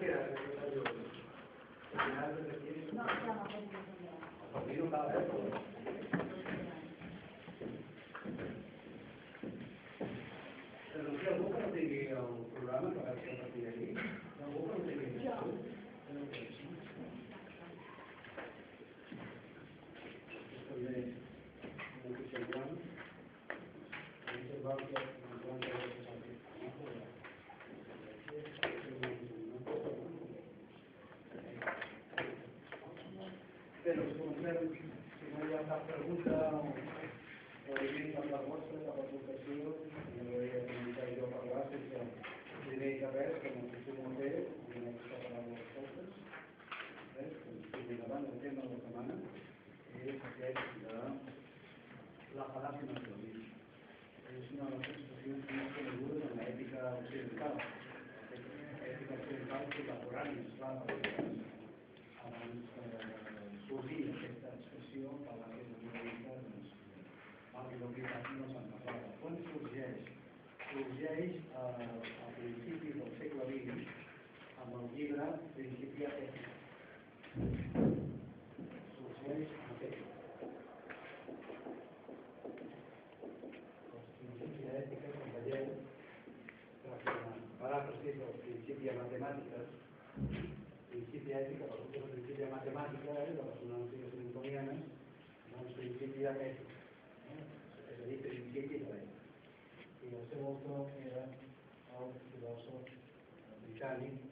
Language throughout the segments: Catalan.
Gracias. una mancada. Quan sorgeix? Sorgeix eh, a, al principis del segle XX amb el llibre Principia Ètica. Sorgeix aquest. Principia Ètica, com veieu, paràfrasis del Principia Matemàtiques, Principia Ètica, resulta que el Principia Matemàtica de les sonàncies newtonianes, doncs Principia Ètica filosofia, a un británico,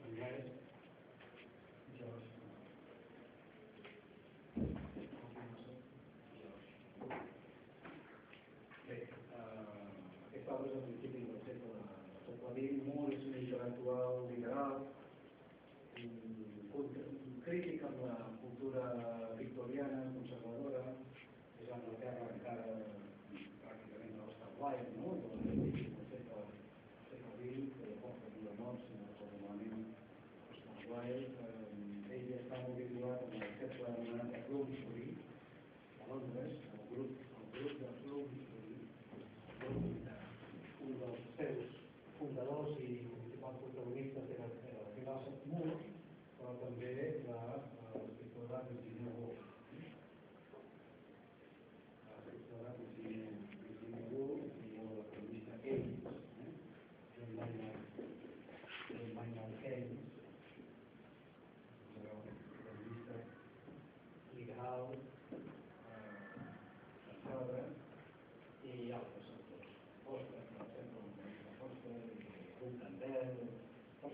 altres sectors, postres, per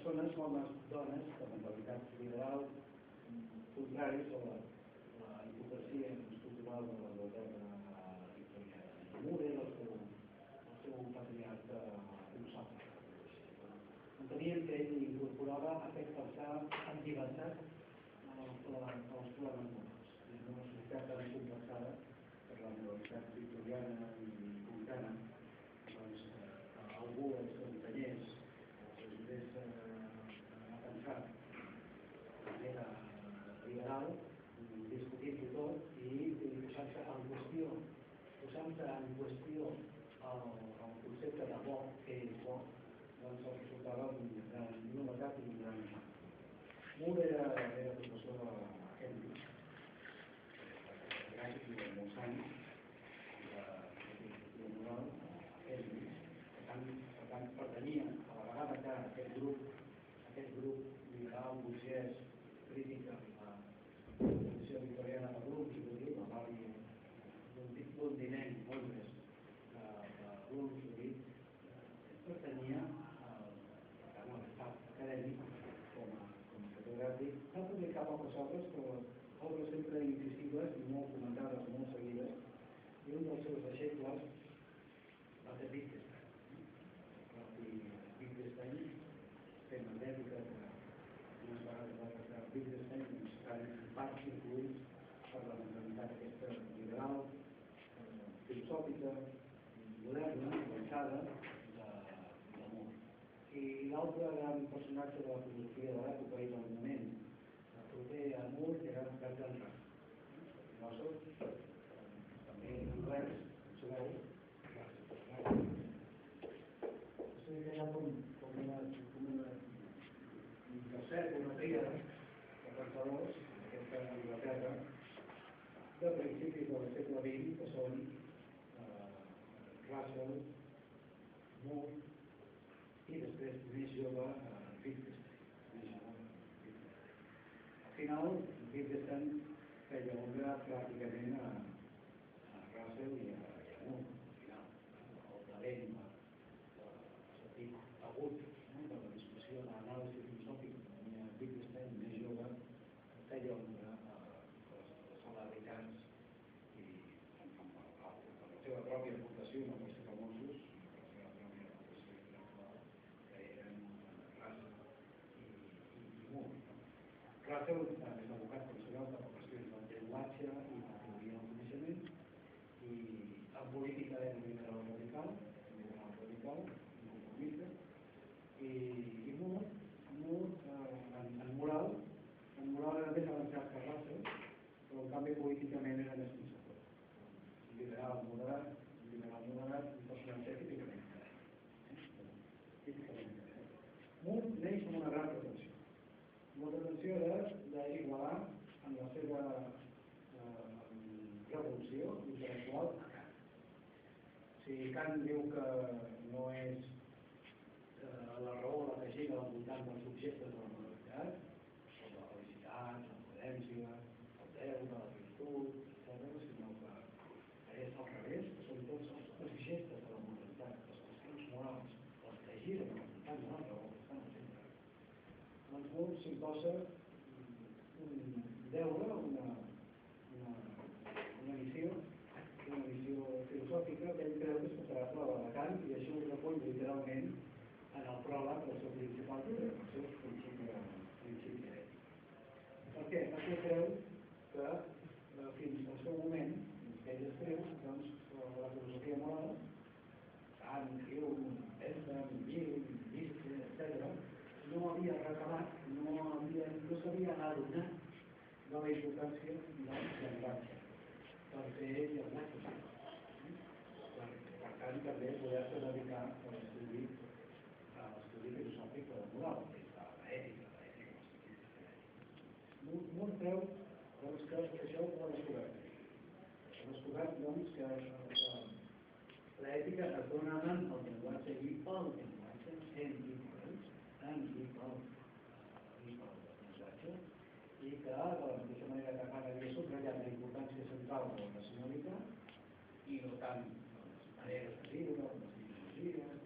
persones, homes, dones, de mentalitat liberal, contraris a la, la hipocresia cultural de la moderna de Mure, el seu, el seu patriarca filosòfic. Enteníem que ell incorporava aquest fer pensar en llibertat els problemes humans. És una societat tan complexada per la universitat victoriana i i un dels seus deixebles va ser Wittgenstein. Va dir Wittgenstein, fent en endèmica, unes vegades va tractar Wittgenstein, doncs tant part influïts per la mentalitat aquesta liberal, filosòfica, moderna, avançada, de, de món. I l'altre gran personatge de la filosofia de l'època era un Eh, és abocat professional per qüestions del llenguatge i la teoria del coneixement i en política és un liberal radical, un liberal radical, un conformista, i, i Moore, Moore eh, en, en moral, en moral era més avançat que Russell, però en canvi políticament era més conservador. Liberal moderat, liberal moderat, un personatge típicament diferent. Eh? Típicament diferent. Moore neix amb una gran pretensió. La pretensió era d'igualar en la seva eh, revolució intel·lectual a Kant. Si Kant diu que no és eh, la raó la que gira al voltant dels objectes de la moralitat, com la felicitat, la prudència, el deure, la virtut, etc., sinó que és al revés, que són tots els objectes de la moralitat, les qüestions morals, les que giren al voltant de la raó, que estan al centre. Doncs Moore s'imposa un deure, una, una, una missió, una missió filosòfica que ell creu que és comparable a la de Kant i això ho recull literalment en el pròleg del seu principal llibre, el seu principi, principi ètic. Per què? Perquè creu que eh, fins al seu moment, que ell escriu, doncs, la filosofia moral, Kant, Hume, Bentham, Mill, Nietzsche, etc., no havia recalat, no, havia, no s'havia adonat de la importància del llenguatge per fer llenguatge. Per, per tant, també poder-se dedicar a l'estudi a l'estudi filosòfic de la moral, que és l'ètica, l'ètica, Molt creu doncs, que això ho ha descobert. Ha descobert doncs, que eh, l'ètica es dona en el llenguatge i pel llenguatge, en i per en i pel, i pel llenguatge, i que de la mateixa manera que Kant havia subratllat la central de la racionalitat i no tant les maneres de viure, les ideologies,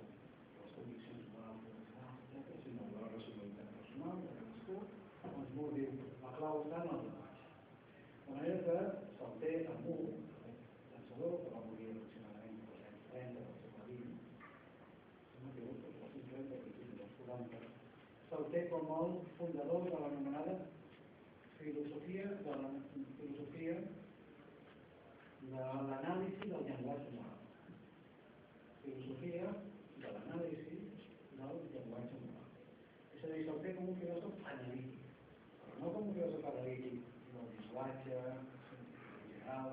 les conviccions morals personals, etc., sinó la racionalitat personal de cadascú, doncs Moore diu, la clau està en el llenguatge. De manera que se'l té a Moore, pensador, que va morir aproximadament als anys 30 del segle XX, sembla que els anys 30 principis dels 40, se'l té com el fundador de l'anomenada filosofia de la filosofia de l'anàlisi del llenguatge moral. Filosofia de l'anàlisi del llenguatge moral. És a dir, se'l té com un filòsof analític, però no com un filòsof analític del llenguatge, general,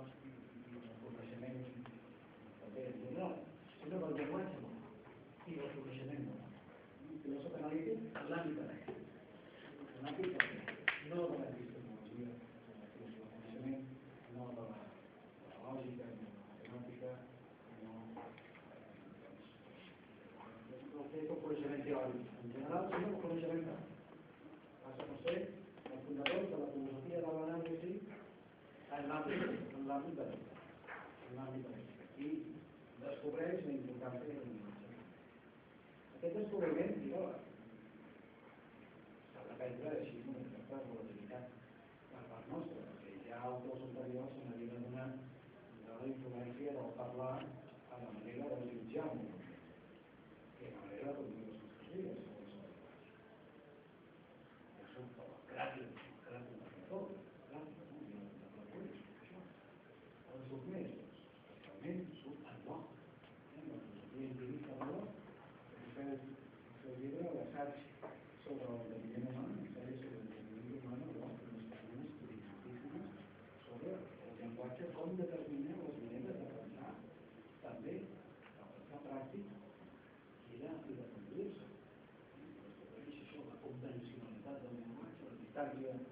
del coneixement també en general, sinó del llenguatge moral i del coneixement moral. Un filòsof analític en l'àmbit de l'ètica, here.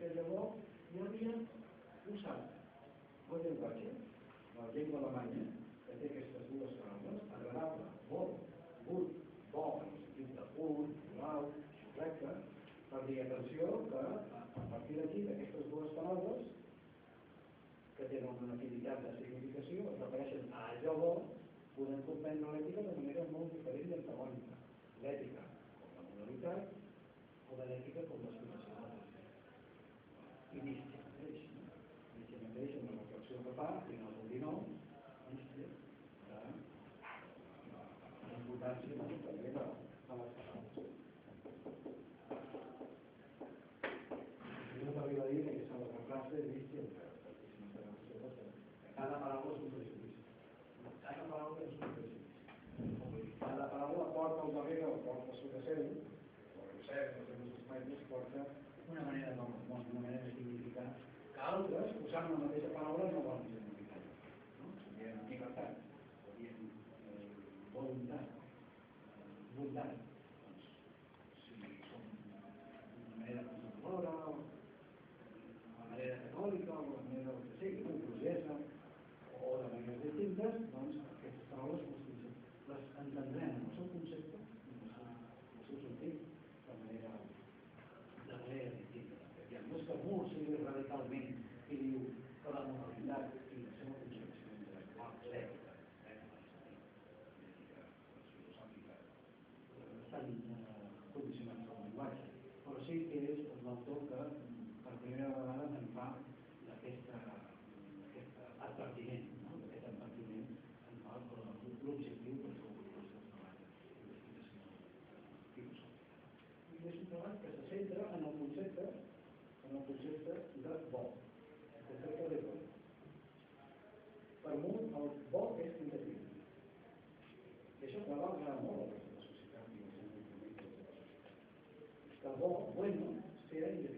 se llamó Ñoña Usal. Buen llenguatge, la llengua alemanya, que té aquestes dues paraules, agradable, bo, gut, bo, en el sentit de punt, moral, correcte, per dir atenció que a partir d'aquí, d'aquestes dues paraules, que tenen una afinitat de significació, es refereixen a allò bo, podem comprendre l'ètica de manera molt diferent i antagònica. L'ètica com la moralitat o l'ètica com les part, final del 19, de importància també de, a les paraules. Jo no t'arriba a dir que aquesta altra frase és distinta. Cada paraula és un prejudici. Cada paraula és un prejudici. Cada paraula porta al darrere, o porta a sobre seu, o a seu, o a seu, o a seu, porta una manera de veure el món, una altres doncs, usant la mateixa paraula no volen dir unitat. No? Diem llibertat, diem eh, voluntat, eh, en el projecte de bo, el concepte de bo. Per molt, el bo és negatiu. I això que va agradar molt a la societat i als que el bo, bueno, era i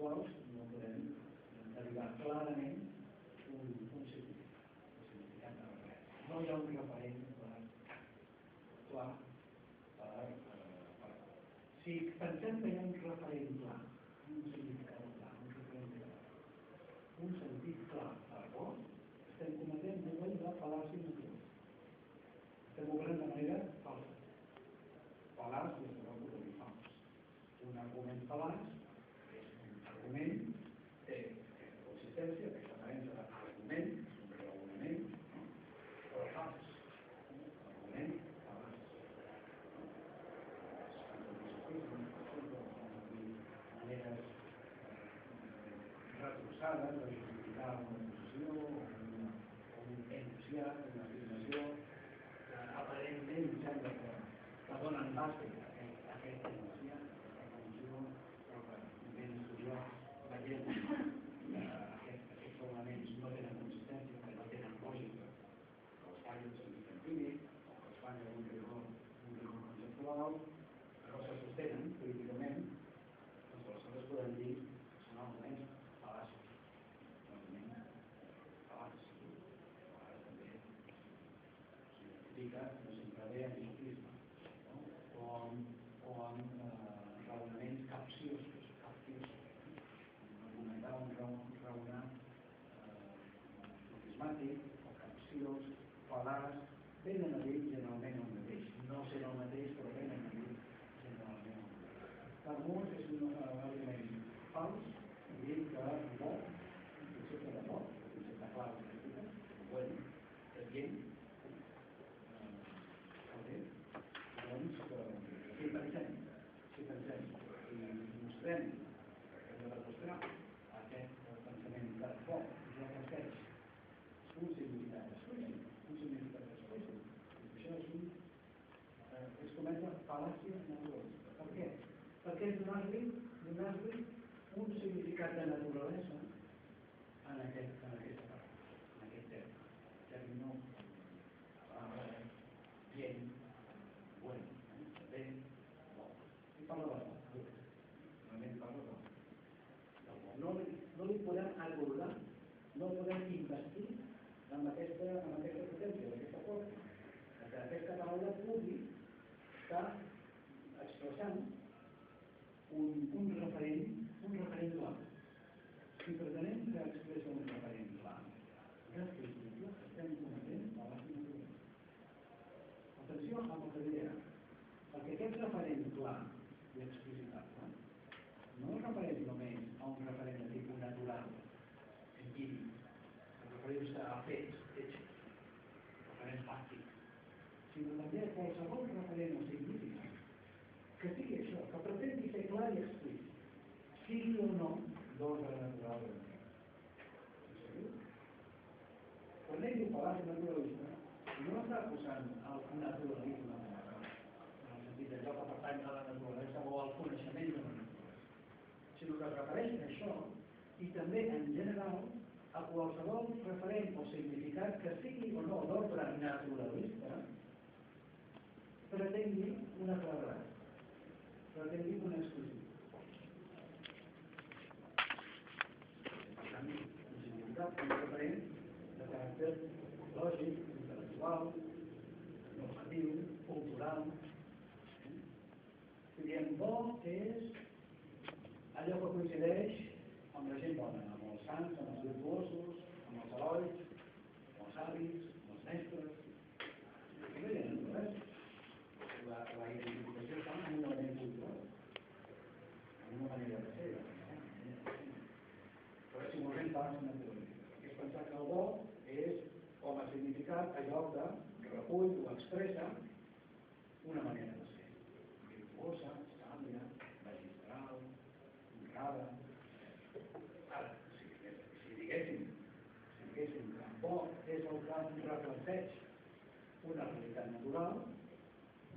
quals no podem derivar clarament un, un significat de res. No hi ha un referent clar, clar per, eh, per, Si pensem que hi ha un referent clar, un significat clar, un referent clar, un sentit clar per bo, estem cometent un moment de fal·làcia motiva. Estem obrant de manera falsa. Fal·làcia, no un argument fal·làcia, un significat de naturalesa en aquest, en aquesta paraula, en aquest terme. Terme paraula, bien, bueno, eh? bé, bo. I parla de bo, realment parla de bo. No, no li podem acordar, no podem investir amb aquesta, amb aquesta potència, d'aquesta força, que aquesta paraula pugui estar expressant un, un referent, un referent clar. Si pretenem que expressa un referent clar, ja és possible que estem cometent la base natural. Atenció amb el que diré, perquè aquest referent clar i explicitable no? Es refereix només a un referent de tipus natural, empíric, refereix a fets, fets, referent fàctic, sinó també a qualsevol referent o significat que sigui això, que pretengui ser clar i explícit, sigui o no d'ordre natural o no. Quan ell diu fal·làcia naturalista, no està acusant el naturalisme general, en el sentit d'allò que pertany a la naturalesa o al coneixement de la naturalesa, sinó que es refereix a això i també en general a qualsevol referent o significat que sigui o no d'ordre naturalista pretengui una claredat, pretengui una exclusiva. Un referent de caràcter lògic, intel·lectual, normatiu, cultural. Si diem bo és allò que coincideix amb la gent bona, amb els sants, amb els virtuosos, amb els herois, amb els savis, amb els mestres. No hi ha res. La, la identificació està en un element cultural, en una manera de ser. Però és igualment pas naturalista. És pensar que el bo és, com a significat, allò que recull o expressa una manera de ser. Virtuosa, sàvia, magistral, honrada. Ara, si, si diguéssim, si diguéssim que bo és el que reflecteix una realitat natural,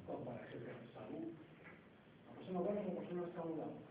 com per exemple salut. La persona bona és una persona saludable.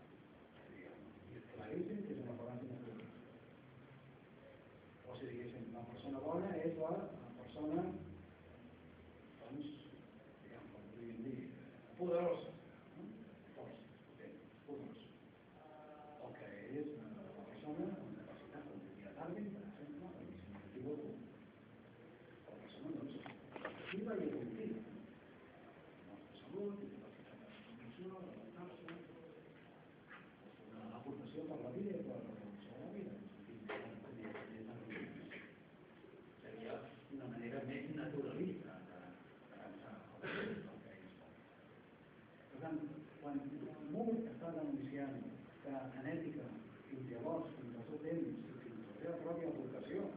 en la seva pròpia vocación,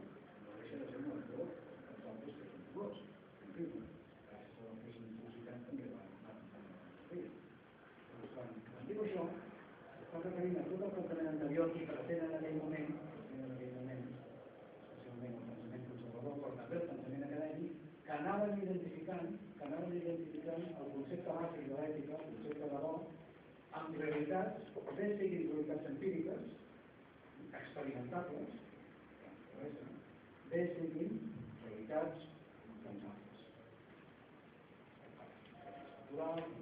no deixa de ser un dado a tantos que son dos. En fin, gracias a los que se necesitan también van a hacer. Doncs quan, quan dic això, està referint a tot el plantejament anterior i present en aquell moment, en aquell moment, especialment el pensament conservador, però també el pensament acadèmic, que anaven identificant, que anaven identificant el concepte bàsic de l'ètica, el concepte de l'or, amb realitats, ben siguin realitats empíriques, experimentables, bé siguin realitats contemporànies. Cultural,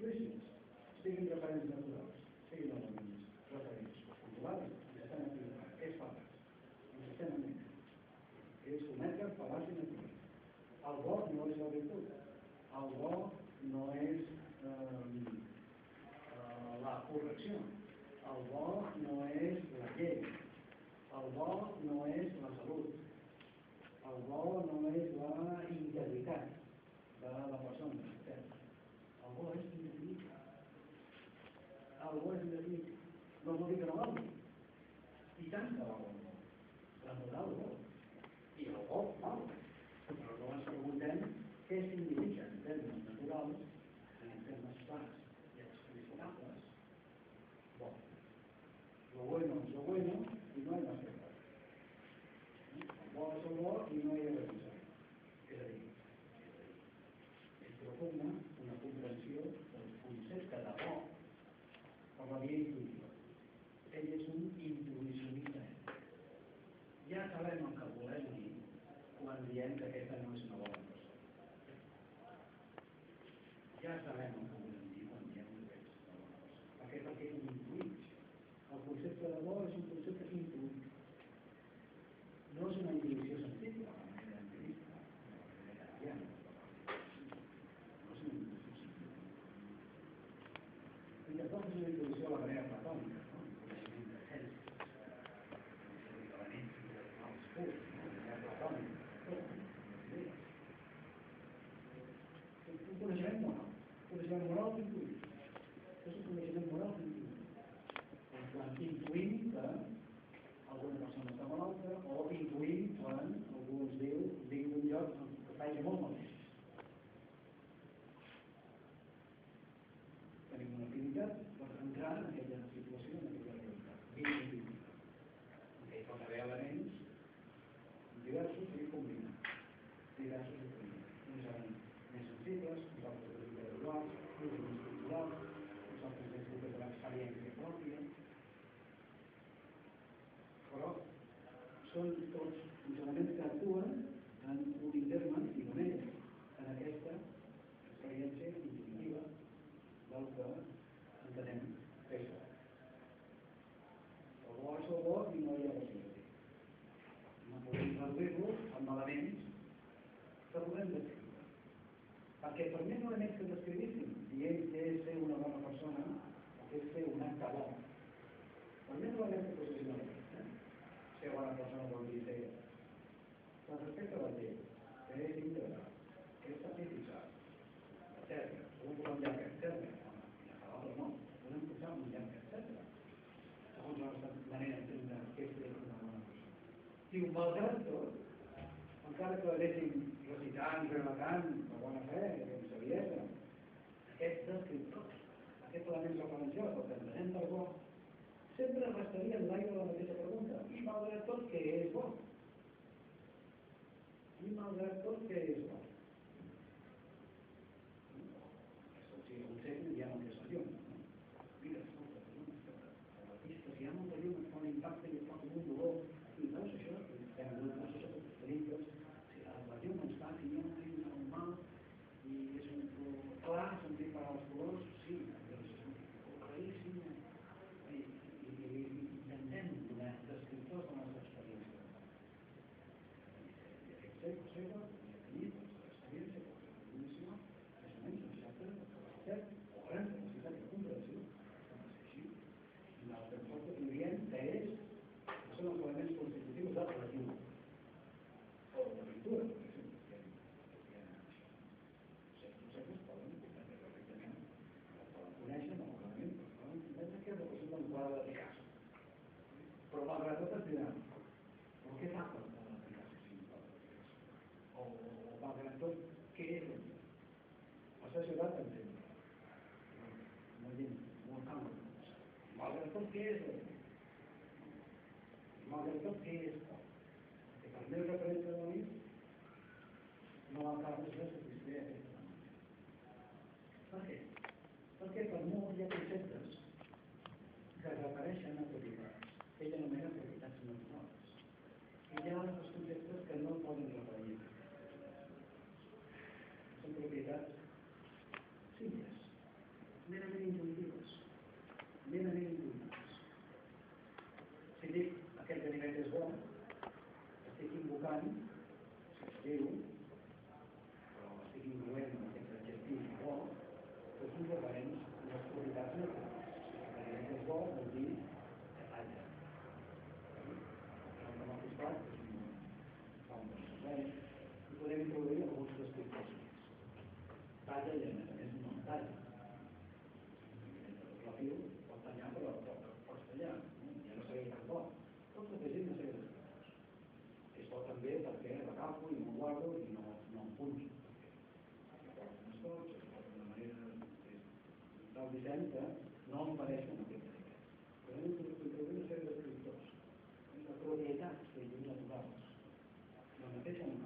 situations. Taking the time is not allowed. una persona we say. So respect our day. There is Indra. It's a big job. Tell me. Who bon up and tell me? All the month. When you come down and tell me. All the money and things are kept You mother, so. Encara que veiessin recitant, relatant, de bona fe, amb saviesa, aquests el que entenem del bo, sempre restaria en l'aire la mateixa más gastos que eso. Hay que eso. de Picasso. Propaganda asesinato. ¿Por qué tanto Picasso sin Picasso? O, o, o ¿qué es? O sea, se. el disseny que no em impedeixen aquest dret. Però hem de ser descriptors. Hem de propietats que hi lluny naturals. La mateixa manera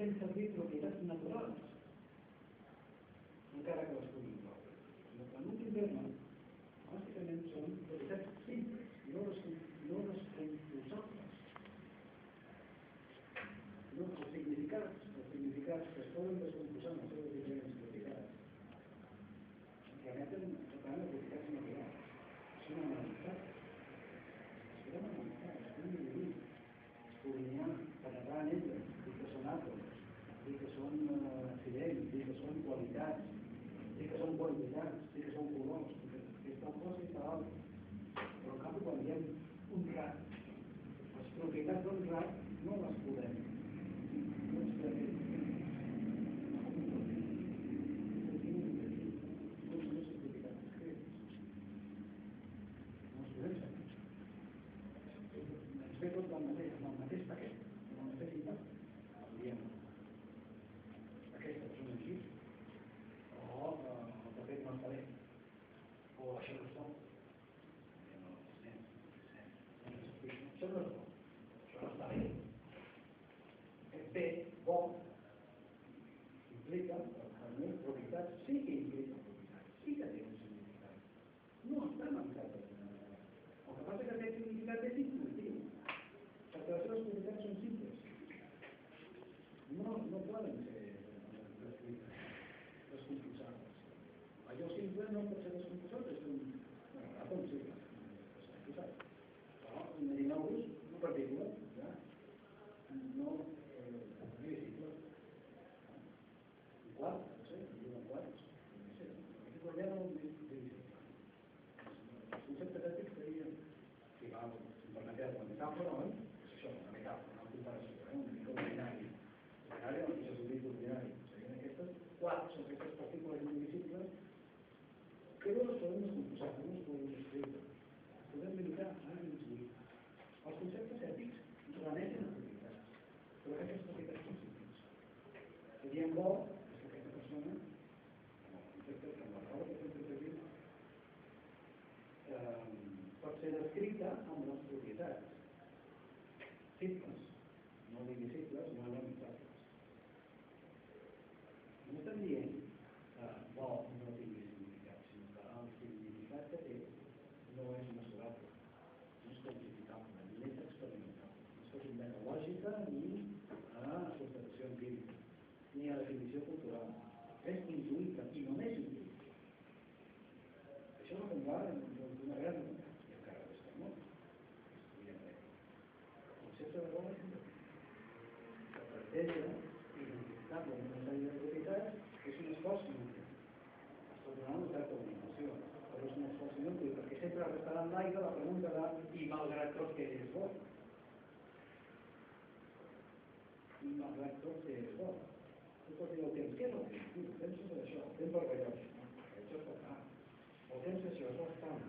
dispensa de propiedades naturales. Un cara correspondiente. Los planos internos, básicamente, son propiedades simples, no los, no los impulsables. No los significados, los significados que solo los impulsamos, solo los que tienen significados. Realmente, los planos significados son naturales. revolució cultural. És intuïta i només intuïta. Això no compara amb una guerra i encara ho està molt. El concepte de Roma que planteja identificar la necessària de prioritats és un esforç inútil. Està donant una certa orientació, però és un esforç inútil perquè sempre restarà en l'aire la pregunta de i malgrat tot que és bo, i malgrat tot que és bo. Tu pots dir el temps Què és el temps El temps és això, el temps del rellotge, el temps del cap, el temps és això, és l'estant,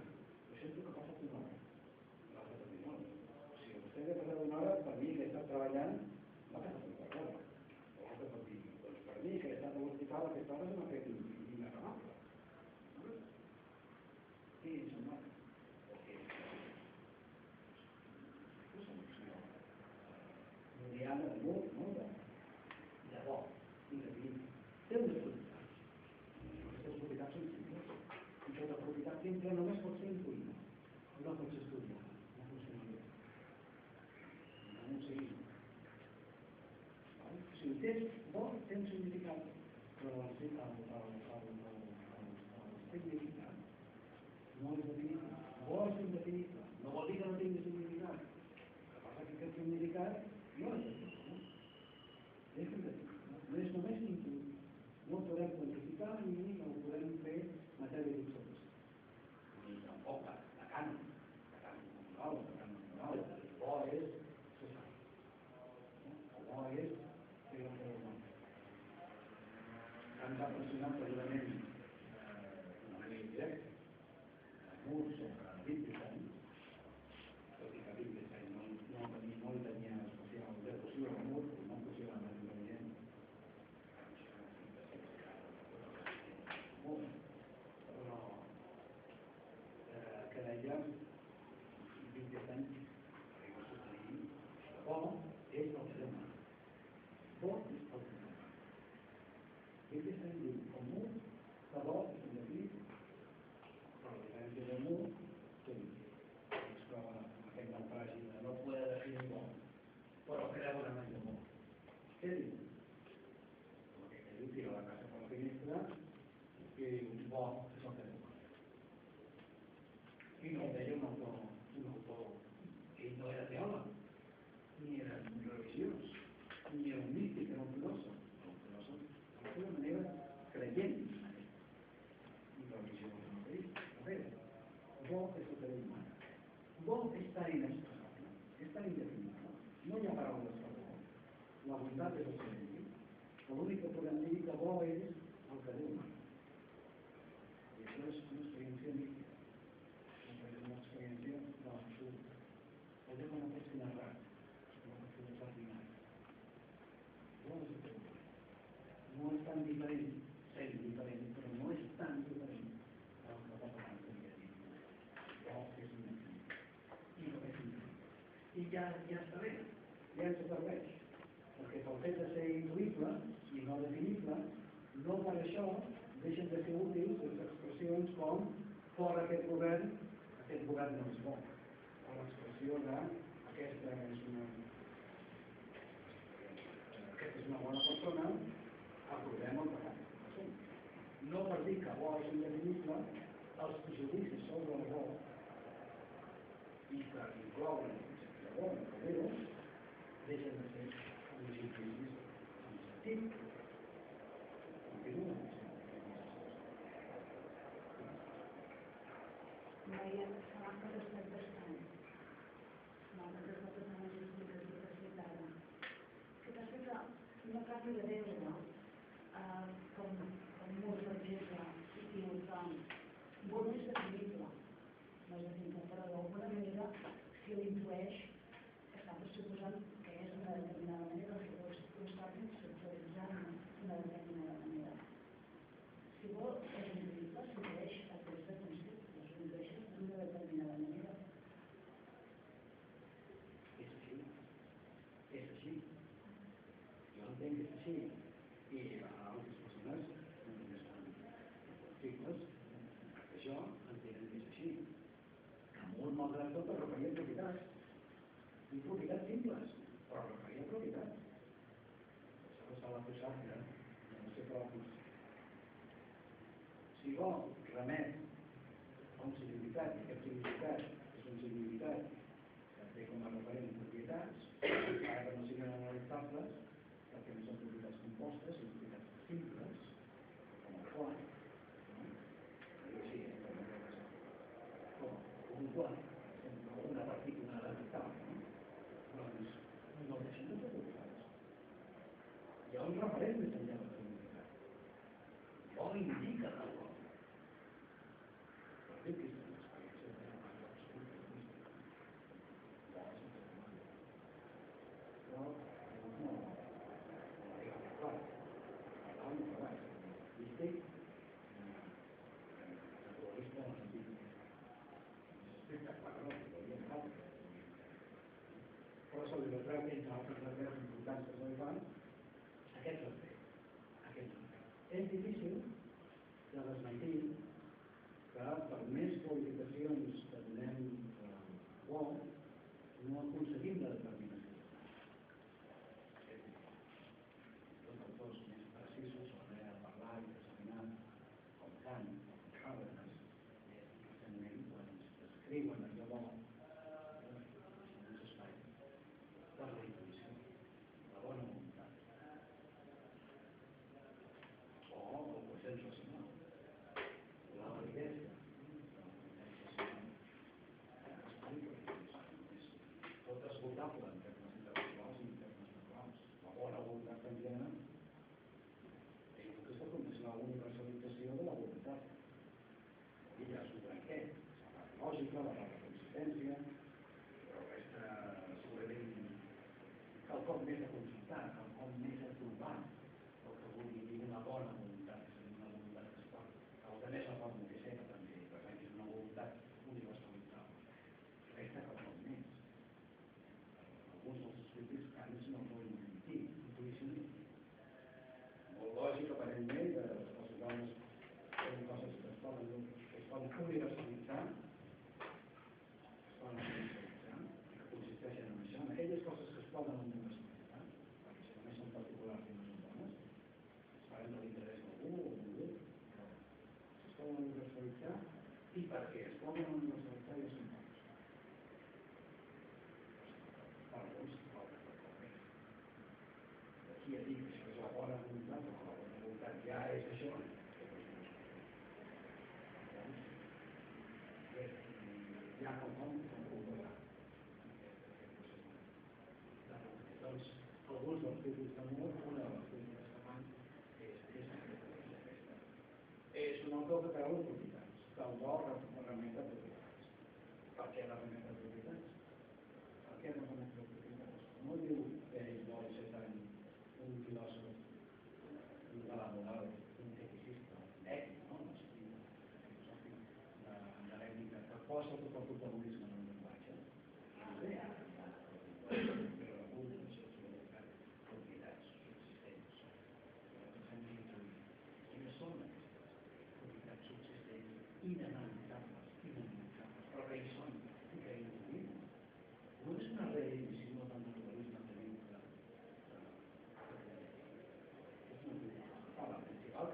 jo sento que passa una hora, no. Passa una hora, si vostè ha passat una hora, per mi que he estat treballant, into Mucho, tan diferent, es diferente, pero no es tan diferente a lo que está pasando en el día un ejemplo. Y lo es un ja, ya, ya sabemos, ya se sabreix, perquè pel fet de ser intuïble i no definible, no per això deixen de ser útils les expressions com fora aquest govern, aquest govern no és bo, o l'expressió de aquesta és una, aquesta és una bona persona, no per dir que bo el cristianisme investigació i a altres persones també estan articles això entenen que és així. Que molt malgrat tot es referia propietats i propietats simples. també entre altres barreres importants que són quan, aquest són fets. Aquests són fets. És difícil de desmentir que per més qualificacions que donem eh, al qual, no aconseguim de desmentir y para que respondan a los comentarios.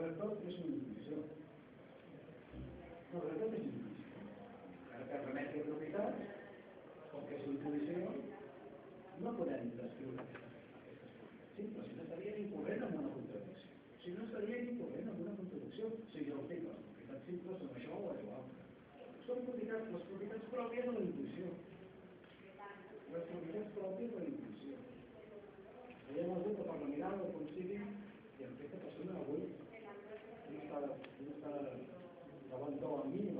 verdad és una divisió. No, verdad és una divisió. Ara que remeti a propietat, com que és una intuïció, no podem descriure aquestes coses. Sí, però si no estaria incorrent amb una contradicció. Si no estaria incorrent amb una contradicció, si jo dic les propietats simples són això o allò altre. Són propietats, les propietats pròpies de la intuïció. Les propietats pròpies de la intuïció. Veiem algú que per la mirada del concili i en aquesta persona avui sọ̀rọ̀ nínú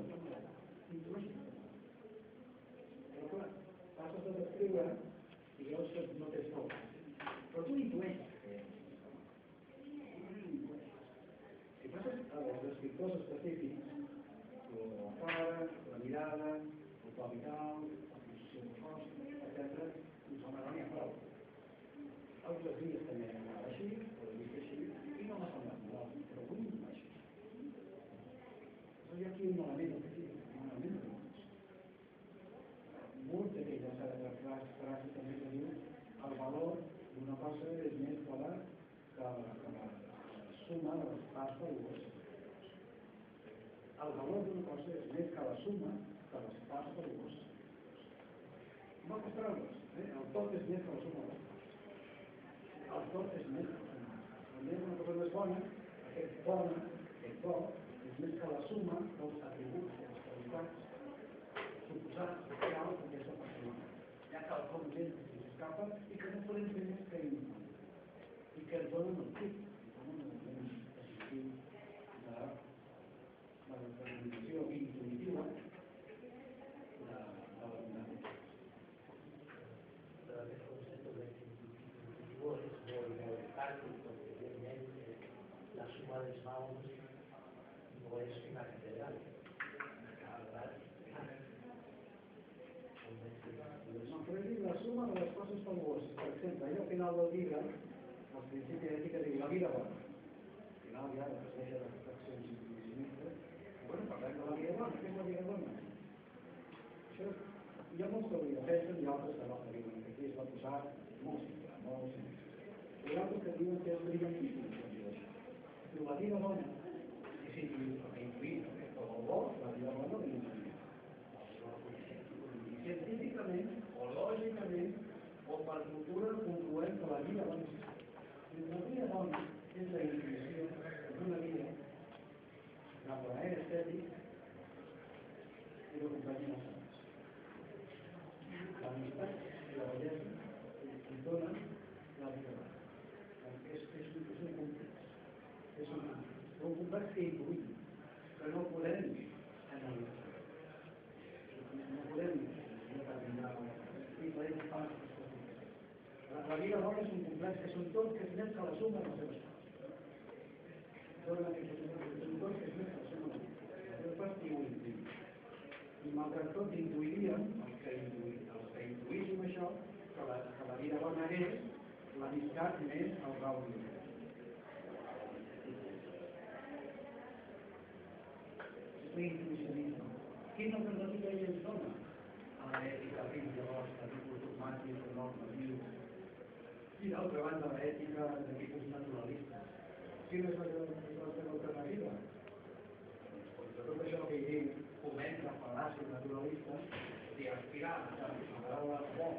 d'una cosa és més que la, que la, que la, suma de les parts valuoses. El valor d'una cosa és més que la suma de les parts valuoses. En altres paraules, eh? el tot és més que la suma de les parts. El tot és més que la suma. Quan hi ha una cosa més bona, aquest bona, aquest bo, és més que la suma dels atributs, de les qualitats suposats reals d'aquesta persona. Hi ha quelcom que escapa i que no podem fer més que. I que ens donen el tip, ens donen el moment positiu de la determinació intuïtiva de, de la vida. Però aquest concepte d'intuïtiu és molt, molt pràctic, perquè evidentment eh, la suma dels maons no és una catedral. No, però és la suma de les coses valuoses. Per exemple, allò al final del llibre, el principi ètica diu la vida bona. Al final ja es deixa de reflexions intuïcionistes. Bueno, parlem de la vida bona. Què és la vida bona? Això, hi ha molts que ho defensen i altres que no, que diuen que aquí es va posar molt simple, molt simple. Hi ha altres que diuen que és brillantíssim, que diu això. Diu, la vida bona és intuït, però el bo, la vida bona, l'intuït científicament o lògicament o per cultura concloem que la vida és la vida bona és la intuïció d'una vida de plaer estètic i de companyia de sants. L'amistat i la bellesa ens donen la vida bona. És, és, un, és un complex. És un, un complex que que no podem analitzar. No podem la, la vida bona és un complex, és un tot que que la suma les seves parts. Dona que que que i malgrat tot intuiríem, els que, intuï, els que això, que la, que la vida bona és l'amistat més el gaudi. L'intuïcionisme. Quina alternativa ell ens dona? a l'ètica rigorosa, tipus dogmàtic, normatiu, i d'altra banda l'ètica de tipus naturalista. Quina és la, la seva alternativa? Doncs tot això que ell comenta fal·làcia naturalista, de aspirar a que la paraula bo